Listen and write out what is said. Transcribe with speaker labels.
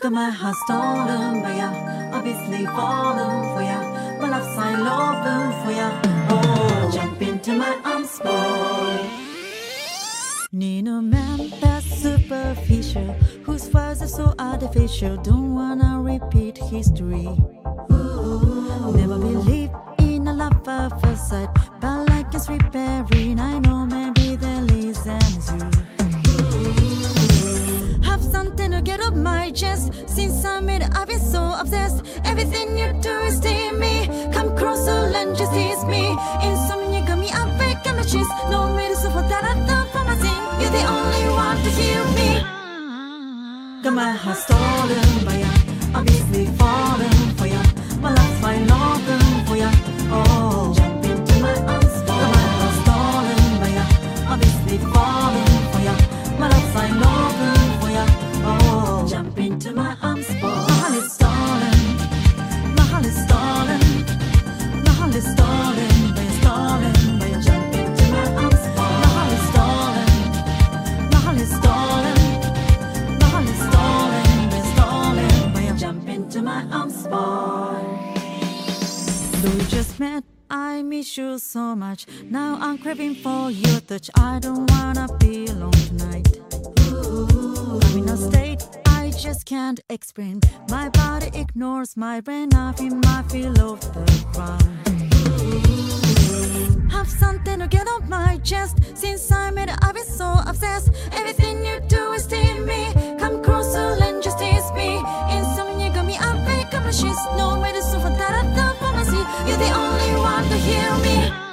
Speaker 1: Got my heart stolen by ya, obviously fallen for ya. My love sign open for ya. Oh, jump into my arms, boy. Need a man that's superficial, whose words are so artificial. Don't wanna repeat history. Get off my chest. Since I met, I've been so obsessed. Everything you do is steam me. Come closer and just tease me. Insomnia got me awake on my cheese. No medicine for that. I thought for my thing. You're the only one to heal me. Got my heart stolen by ya. Though we just met, I miss you so much. Now I'm craving for your touch. I don't wanna be alone tonight. I'm in a state I just can't explain. My body ignores my brain. I feel my feel off the ground. Have something to get off my chest. Since I met, I've been so obsessed. Everything you do is tease me. Come closer and just tease me. Insomnia got me up, wake up, she's No matter. You're the only one to hear me.